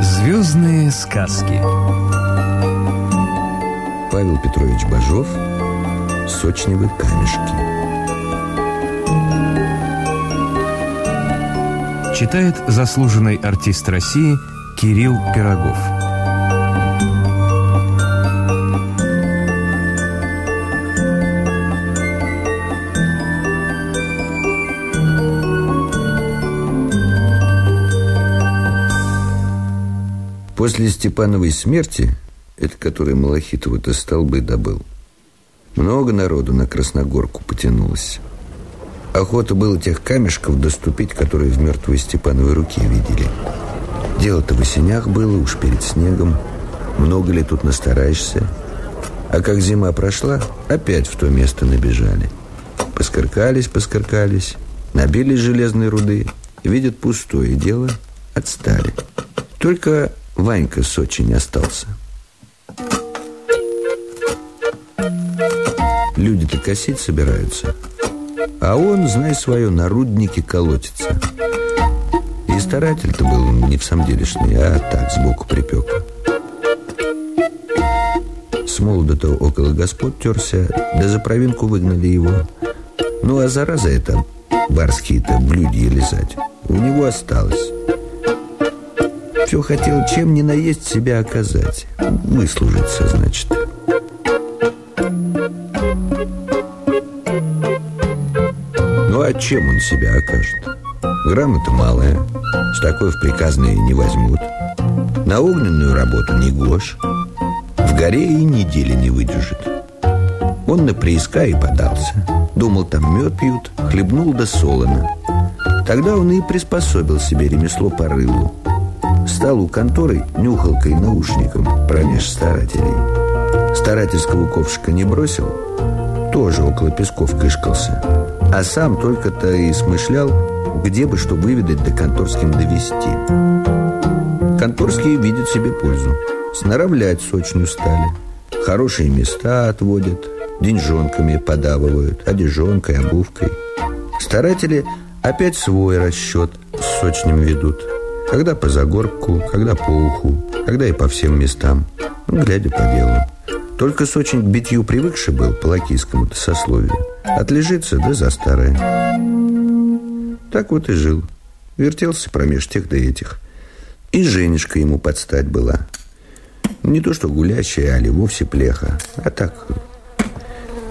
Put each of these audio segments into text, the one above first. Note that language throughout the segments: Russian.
Звездные сказки. Павел Петрович Бажов Сочневы камешки Читает заслуженный артист России Кирилл Пирогов После Степановой смерти, это который Малахитова-то столбы добыл, много народу на Красногорку потянулось. Охота было тех камешков доступить, которые в мертвой Степановой руке видели. Дело-то в осенях было, уж перед снегом. Много ли тут настараешься? А как зима прошла, опять в то место набежали. Поскаркались, поскаркались, набили железной руды, видят пустое дело, отстали. Только Ванька с очень остался. Люди-то косить собираются, а он, знай свое, на руднике колотится. И старатель-то был не в самом делешный, а так, сбоку припек. С молода-то около господ терся, да за провинку выгнали его. Ну, а зараза это, барские-то блюдья лизать, у него осталось. Все хотел чем не наесть себя оказать. Выслужиться, значит. Ну, а чем он себя окажет? Грамота малая, с такой в приказные не возьмут. На огненную работу не гож. В горе и недели не выдержит. Он на прииска и подался. Думал, там мед пьют, хлебнул да солоно. Тогда он и приспособил себе ремесло по рылу. Стал у конторы нюхалкой наушником промеж старателей. Старательского ковшика не бросил, тоже около песков кышкался. А сам только-то и смышлял, где бы что выведать да конторским довести. Конторские видят себе пользу. Сноравлять сочную стали. Хорошие места отводят, деньжонками подавывают, одежонкой, обувкой. Старатели опять свой расчет с сочнем ведут – когда по загорку, когда по уху, когда и по всем местам, ну, глядя по делу. Только с очень к битью привыкший был по лакийскому-то сословию. Отлежится, да за старое. Так вот и жил. Вертелся промеж тех да этих. И Женечка ему подстать была. Не то что гулящая, али вовсе плеха, а так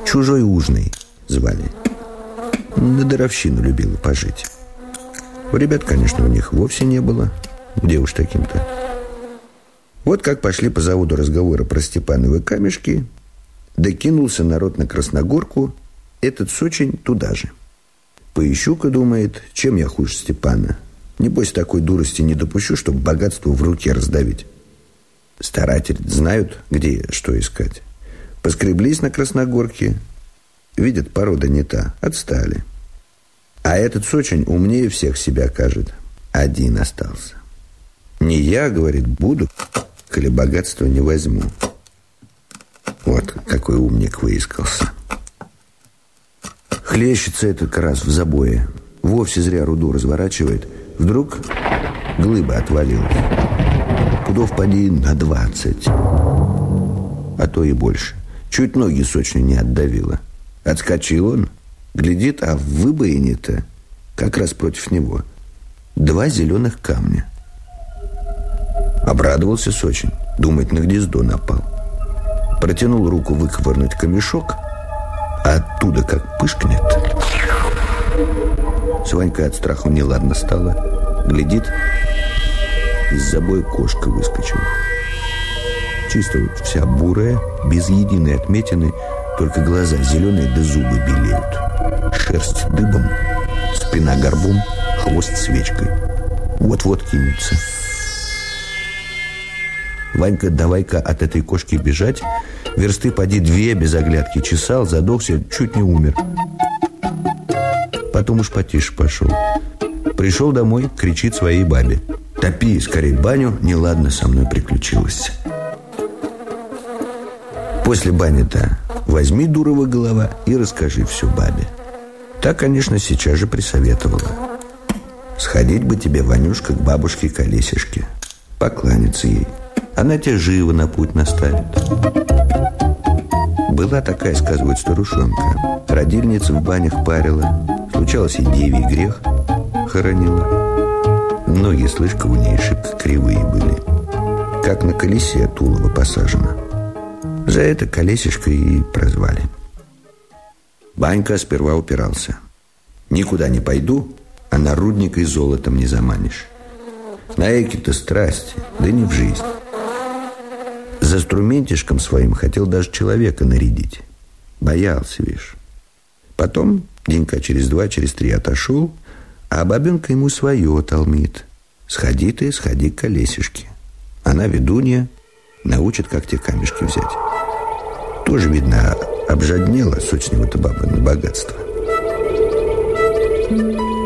чужой ужный звали. На даровщину любила пожить. Ребят, конечно, у них вовсе не было. Где уж таким-то? Вот как пошли по заводу разговоры про Степановы камешки, докинулся народ на Красногорку, этот Сочень туда же. Поищу-ка, думает, чем я хуже Степана. Небось, такой дурости не допущу, чтобы богатство в руке раздавить. Старатели знают, где что искать. Поскреблись на Красногорке, видят, порода не та, отстали. А этот Сочинь умнее всех себя кажет. Один остался. Не я, говорит, буду, коли богатство не возьму. Вот какой умник выискался. Хлещется этот раз в забое. Вовсе зря руду разворачивает. Вдруг глыба отвалилась. Пудов поди на двадцать. А то и больше. Чуть ноги сочно не отдавило. Отскочил он, Глядит, а в выбоине-то как раз против него два зеленых камня. Обрадовался Сочин, думает, на гнездо напал. Протянул руку выковырнуть камешок, а оттуда как пышкнет. С Ванькой от страха неладно стало. Глядит, из забоя кошка выскочила. Чисто вся бурая, без единой отметины, только глаза зеленые да зубы белеют шерсть дыбом, спина горбом, хвост свечкой. Вот-вот кинется. Ванька, давай-ка от этой кошки бежать. Версты поди две без оглядки чесал, задохся, чуть не умер. Потом уж потише пошел. Пришел домой, кричит своей бабе. Топи скорее баню, неладно со мной приключилось. После бани-то возьми дурова голова и расскажи все бабе. Та, конечно, сейчас же присоветовала. Сходить бы тебе, Ванюшка, к бабушке-колесишке, покланяться ей. Она тебя живо на путь наставит. Была такая, сказывают, старушонка. Родильница в банях парила. Случалось и девий грех хоронила. Ноги, ней шибко кривые были. Как на колесе от улова посажено. За это колесишко и прозвали. Банька сперва упирался. Никуда не пойду, а нарудникой золотом не заманишь. На эки-то страсть, да не в жизнь. За инструментишком своим хотел даже человека нарядить. Боялся, видишь. Потом, денька через два, через три отошел, а бабенка ему свое толмит. Сходи ты, сходи к колесишке. Она ведунья, научит, как те камешки взять. Тоже, видно, обжаднела сочнего-то баба на богатство. Thank you.